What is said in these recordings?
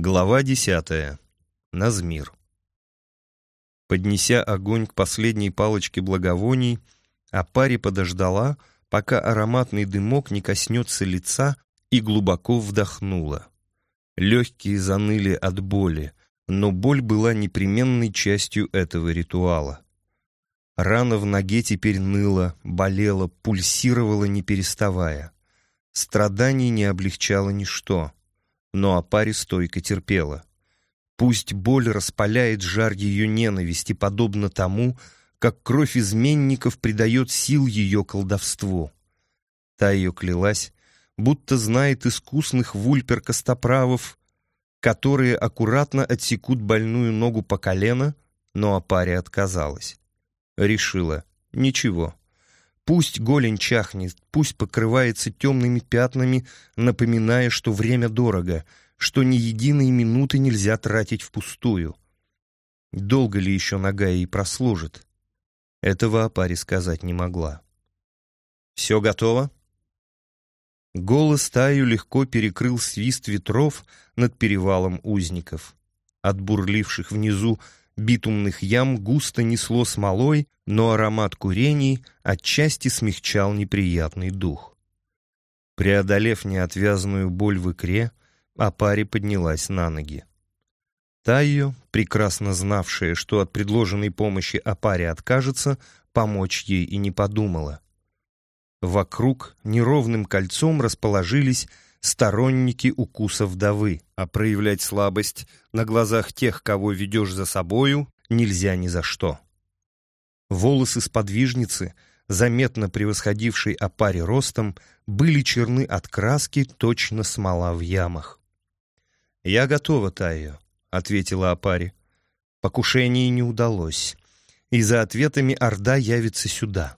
Глава десятая. Назмир. Поднеся огонь к последней палочке благовоний, Апари подождала, пока ароматный дымок не коснется лица, и глубоко вдохнула. Легкие заныли от боли, но боль была непременной частью этого ритуала. Рана в ноге теперь ныла, болела, пульсировала, не переставая. Страданий не облегчало ничто — но Апари стойко терпела. Пусть боль распаляет жар ее ненависти, подобно тому, как кровь изменников придает сил ее колдовству. Та ее клялась, будто знает искусных вульпер-костоправов, которые аккуратно отсекут больную ногу по колено, но Апари отказалась. Решила, ничего, Пусть голень чахнет, пусть покрывается темными пятнами, напоминая, что время дорого, что ни единой минуты нельзя тратить впустую. Долго ли еще нога ей прослужит? Этого Апари сказать не могла. «Все готово?» Голос Таю легко перекрыл свист ветров над перевалом узников. От бурливших внизу битумных ям густо несло смолой, но аромат курений отчасти смягчал неприятный дух. Преодолев неотвязную боль в икре, Апари поднялась на ноги. Тайо, прекрасно знавшая, что от предложенной помощи Апаре откажется, помочь ей и не подумала. Вокруг неровным кольцом расположились сторонники укуса вдовы, а проявлять слабость на глазах тех, кого ведешь за собою, нельзя ни за что. Волосы сподвижницы, заметно превосходившей опаре ростом, были черны от краски, точно смола в ямах. «Я готова, Тайо», — ответила опаре. Покушение не удалось, и за ответами Орда явится сюда.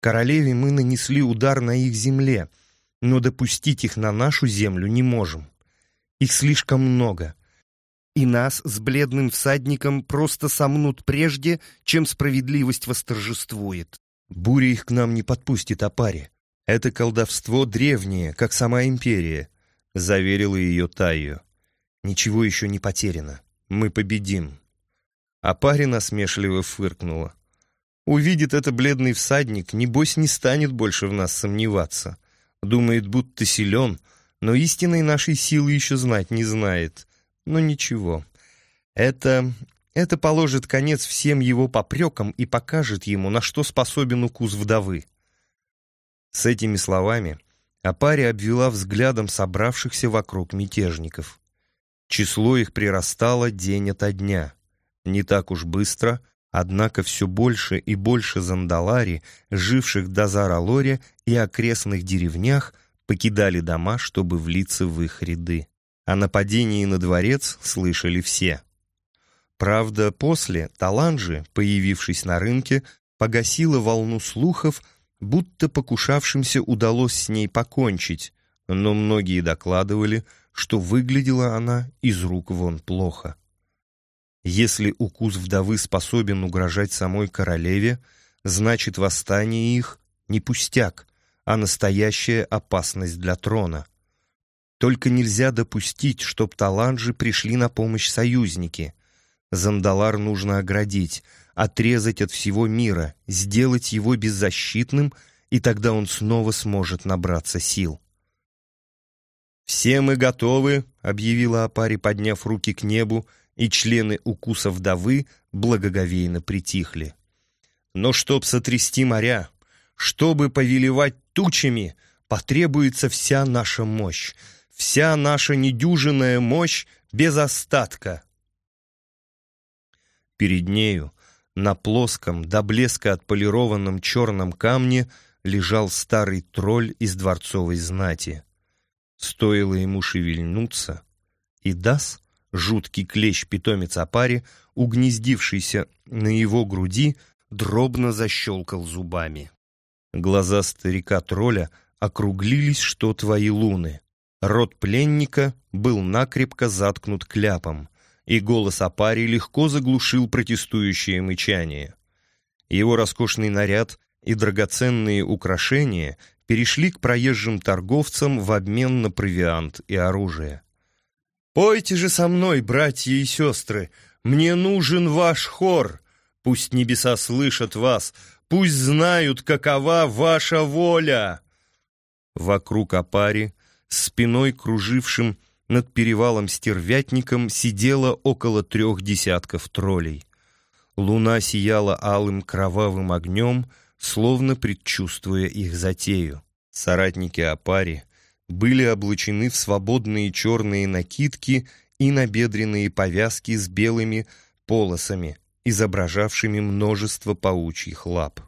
Королеве мы нанесли удар на их земле — но допустить их на нашу землю не можем. Их слишком много. И нас с бледным всадником просто сомнут прежде, чем справедливость восторжествует. Буря их к нам не подпустит, Апари. Это колдовство древнее, как сама империя, — заверила ее Тайо. Ничего еще не потеряно. Мы победим. Апари насмешливо фыркнула. Увидит это бледный всадник, небось не станет больше в нас сомневаться. Думает, будто силен, но истинной нашей силы еще знать не знает. Но ничего. Это... это положит конец всем его попрекам и покажет ему, на что способен укус вдовы. С этими словами Апари обвела взглядом собравшихся вокруг мятежников. Число их прирастало день ото дня. Не так уж быстро, Однако все больше и больше зандалари, живших в Дазар-Алоре и окрестных деревнях, покидали дома, чтобы влиться в их ряды. О нападении на дворец слышали все. Правда, после Таланжи, появившись на рынке, погасила волну слухов, будто покушавшимся удалось с ней покончить, но многие докладывали, что выглядела она из рук вон плохо. Если укус вдовы способен угрожать самой королеве, значит восстание их не пустяк, а настоящая опасность для трона. Только нельзя допустить, чтоб таланджи пришли на помощь союзники. Зандалар нужно оградить, отрезать от всего мира, сделать его беззащитным, и тогда он снова сможет набраться сил. «Все мы готовы», — объявила Апари, подняв руки к небу, — и члены укуса вдовы благоговейно притихли. Но чтоб сотрясти моря, чтобы повелевать тучами, потребуется вся наша мощь, вся наша недюжинная мощь без остатка. Перед нею, на плоском, до блеска отполированном черном камне, лежал старый тролль из дворцовой знати. Стоило ему шевельнуться, и Дас Жуткий клещ-питомец Апари, угнездившийся на его груди, дробно защелкал зубами. Глаза старика-тролля округлились, что твои луны. Рот пленника был накрепко заткнут кляпом, и голос Апари легко заглушил протестующее мычание. Его роскошный наряд и драгоценные украшения перешли к проезжим торговцам в обмен на провиант и оружие. Пойте же со мной, братья и сестры, мне нужен ваш хор. Пусть небеса слышат вас, пусть знают, какова ваша воля. Вокруг опари, спиной кружившим над перевалом стервятником, сидело около трех десятков троллей. Луна сияла алым кровавым огнем, словно предчувствуя их затею. Соратники Апари были облачены в свободные черные накидки и набедренные повязки с белыми полосами, изображавшими множество паучьих лап.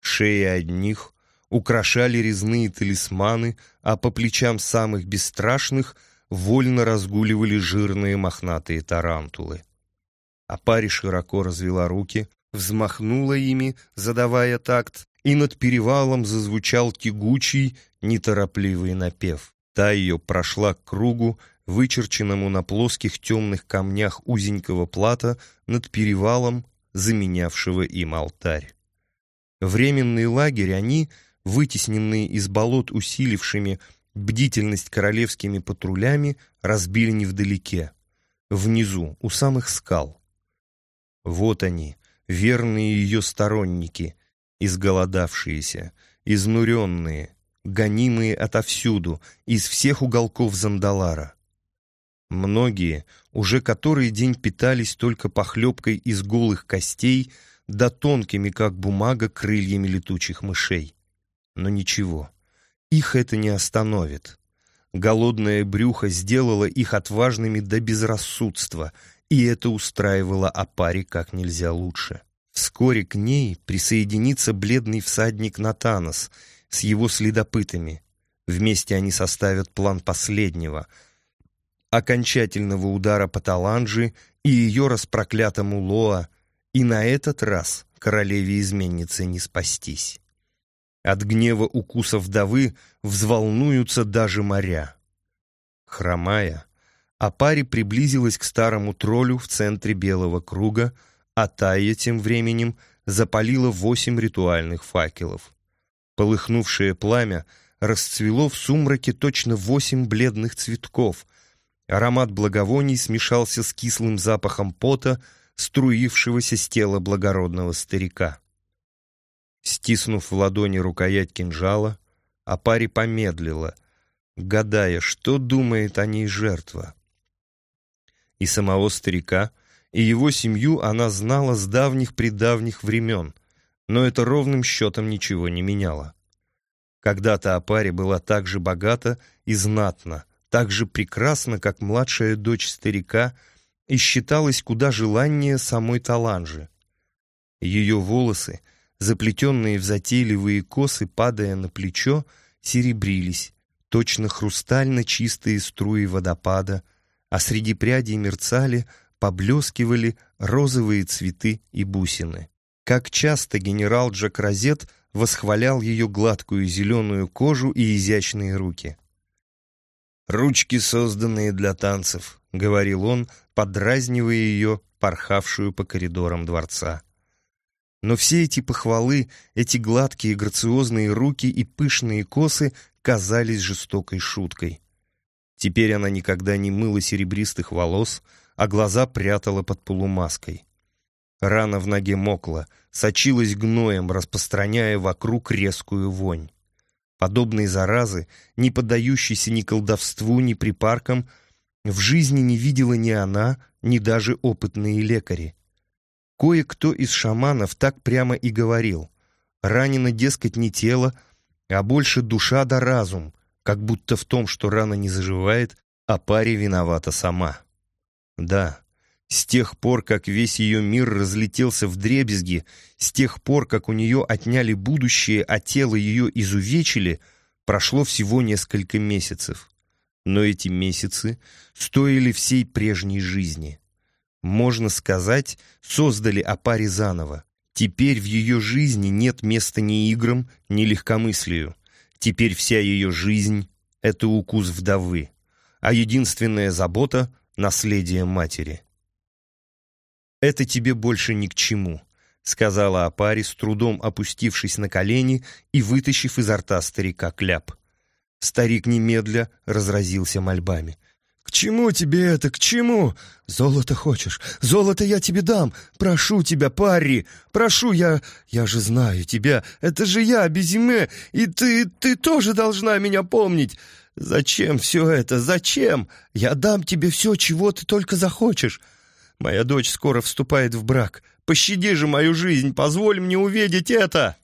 Шеи одних украшали резные талисманы, а по плечам самых бесстрашных вольно разгуливали жирные мохнатые тарантулы. Апари широко развела руки, взмахнула ими, задавая такт, и над перевалом зазвучал тягучий, неторопливый напев. Та ее прошла к кругу, вычерченному на плоских темных камнях узенького плата над перевалом, заменявшего им алтарь. Временный лагерь они, вытесненные из болот усилившими бдительность королевскими патрулями, разбили невдалеке, внизу, у самых скал. Вот они, верные ее сторонники, изголодавшиеся, изнуренные, гонимые отовсюду, из всех уголков Зандалара. Многие уже который день питались только похлебкой из голых костей да тонкими, как бумага, крыльями летучих мышей. Но ничего, их это не остановит. Голодное брюхо сделало их отважными до безрассудства, и это устраивало Апари как нельзя лучше. Вскоре к ней присоединится бледный всадник Натанос с его следопытами. Вместе они составят план последнего, окончательного удара по Таланджи и ее распроклятому Лоа, и на этот раз королеве-изменнице не спастись. От гнева укуса вдовы взволнуются даже моря. Хромая, Апари приблизилась к старому троллю в центре белого круга, а Тайя тем временем запалила восемь ритуальных факелов. Полыхнувшее пламя расцвело в сумраке точно восемь бледных цветков. Аромат благовоний смешался с кислым запахом пота, струившегося с тела благородного старика. Стиснув в ладони рукоять кинжала, Апари помедлила, гадая, что думает о ней жертва. И самого старика — и его семью она знала с давних-предавних времен, но это ровным счетом ничего не меняло. Когда-то Апари была так же богата и знатна, так же прекрасна, как младшая дочь старика, и считалась куда желаннее самой Таланжи. Ее волосы, заплетенные в затейливые косы, падая на плечо, серебрились, точно хрустально чистые струи водопада, а среди прядей мерцали — поблескивали розовые цветы и бусины. Как часто генерал Джак Розет восхвалял ее гладкую зеленую кожу и изящные руки. «Ручки, созданные для танцев», — говорил он, подразнивая ее, порхавшую по коридорам дворца. Но все эти похвалы, эти гладкие грациозные руки и пышные косы казались жестокой шуткой. Теперь она никогда не мыла серебристых волос, а глаза прятала под полумаской. Рана в ноге мокла, сочилась гноем, распространяя вокруг резкую вонь. Подобные заразы, не поддающиеся ни колдовству, ни припаркам, в жизни не видела ни она, ни даже опытные лекари. Кое-кто из шаманов так прямо и говорил. Ранено, дескать, не тело, а больше душа да разум, как будто в том, что рана не заживает, а паре виновата сама. Да, с тех пор, как весь ее мир разлетелся в дребезги, с тех пор, как у нее отняли будущее, а тело ее изувечили, прошло всего несколько месяцев. Но эти месяцы стоили всей прежней жизни. Можно сказать, создали Апари заново. Теперь в ее жизни нет места ни играм, ни легкомыслию. Теперь вся ее жизнь — это укус вдовы, а единственная забота — наследие матери. «Это тебе больше ни к чему», — сказала Апари, с трудом опустившись на колени и вытащив изо рта старика кляп. Старик немедля разразился мольбами. «К чему тебе это, к чему? Золото хочешь? Золото я тебе дам. Прошу тебя, парри, прошу я... Я же знаю тебя, это же я, Безиме, и ты, ты тоже должна меня помнить. Зачем все это, зачем? Я дам тебе все, чего ты только захочешь. Моя дочь скоро вступает в брак. Пощади же мою жизнь, позволь мне увидеть это!»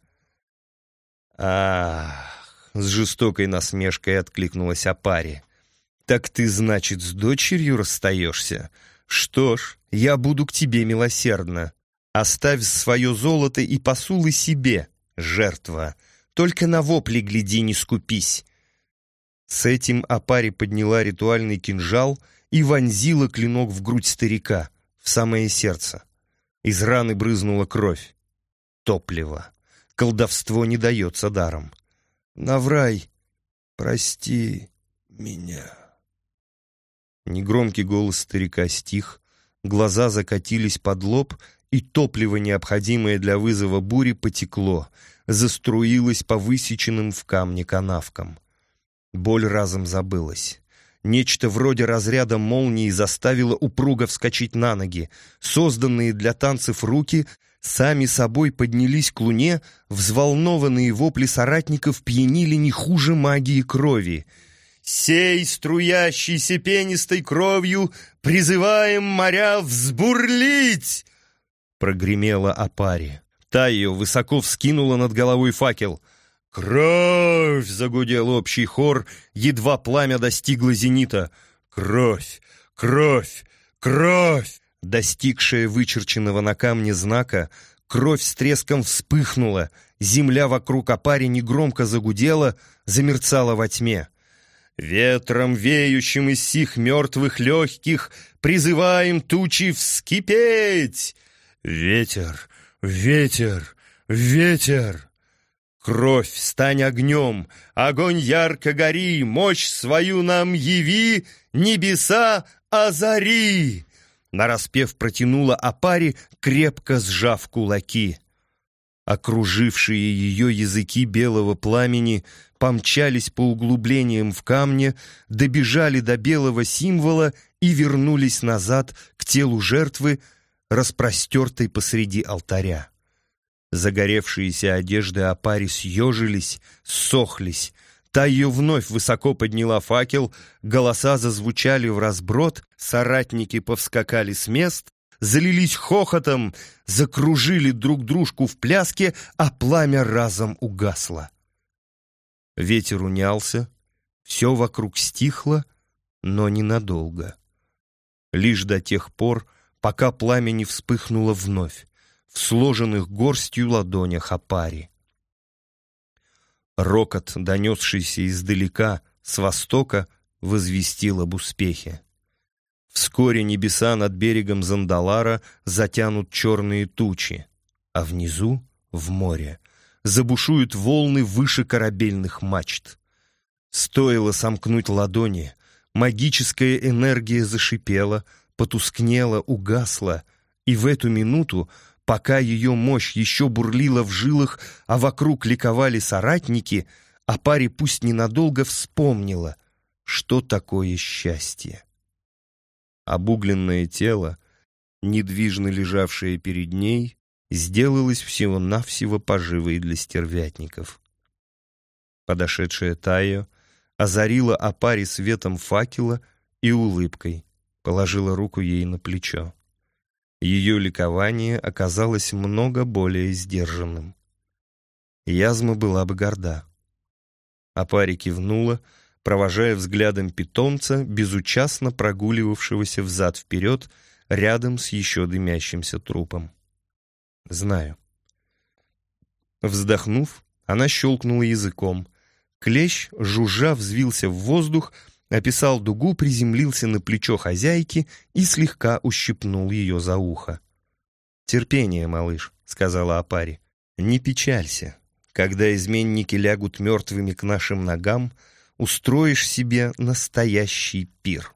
«Ах!» — с жестокой насмешкой откликнулась Апари. «Так ты, значит, с дочерью расстаешься? Что ж, я буду к тебе милосердна. Оставь свое золото и посулы себе, жертва. Только на вопли гляди, не скупись». С этим Апари подняла ритуальный кинжал и вонзила клинок в грудь старика — в самое сердце. Из раны брызнула кровь. Топливо. Колдовство не дается даром. Наврай, прости меня. Негромкий голос старика стих, глаза закатились под лоб, и топливо, необходимое для вызова бури, потекло, заструилось по высеченным в камне канавкам. Боль разом забылась. Нечто вроде разряда молнии заставило упруго вскочить на ноги. Созданные для танцев руки сами собой поднялись к луне, взволнованные вопли соратников пьянили не хуже магии крови. «Сей струящейся пенистой кровью призываем моря взбурлить!» Прогремела опаре. Та ее высоко вскинула над головой факел — «Кровь!» — загудел общий хор, едва пламя достигло зенита. «Кровь! Кровь! Кровь!» Достигшая вычерченного на камне знака, кровь с треском вспыхнула, земля вокруг опари негромко загудела, замерцала во тьме. «Ветром, веющим из сих мертвых легких, призываем тучи вскипеть!» «Ветер! Ветер! Ветер!» Кровь, стань огнем, огонь ярко гори, Мощь свою нам яви, небеса озари!» Нараспев протянула опаре, крепко сжав кулаки. Окружившие ее языки белого пламени помчались по углублениям в камне, добежали до белого символа и вернулись назад к телу жертвы, распростертой посреди алтаря. Загоревшиеся одежды Апари съежились, сохлись. Та ее вновь высоко подняла факел, голоса зазвучали в разброд, соратники повскакали с мест, залились хохотом, закружили друг дружку в пляске, а пламя разом угасло. Ветер унялся, все вокруг стихло, но ненадолго. Лишь до тех пор, пока пламя не вспыхнуло вновь в сложенных горстью ладонях опари. Рокот, донесшийся издалека, с востока, возвестил об успехе. Вскоре небеса над берегом Зандалара затянут черные тучи, а внизу, в море, забушуют волны выше корабельных мачт. Стоило сомкнуть ладони, магическая энергия зашипела, потускнела, угасла, и в эту минуту Пока ее мощь еще бурлила в жилах, а вокруг ликовали соратники, а паре пусть ненадолго вспомнила, что такое счастье. Обугленное тело, недвижно лежавшее перед ней, сделалось всего-навсего поживой для стервятников. Подошедшая Тайо озарила Апари светом факела и улыбкой, положила руку ей на плечо. Ее ликование оказалось много более сдержанным. Язма была бы горда. А кивнула, провожая взглядом питомца, безучастно прогуливавшегося взад-вперед рядом с еще дымящимся трупом. «Знаю». Вздохнув, она щелкнула языком. Клещ, жужжа, взвился в воздух, описал дугу, приземлился на плечо хозяйки и слегка ущипнул ее за ухо. «Терпение, малыш», — сказала Апари. «Не печалься. Когда изменники лягут мертвыми к нашим ногам, устроишь себе настоящий пир».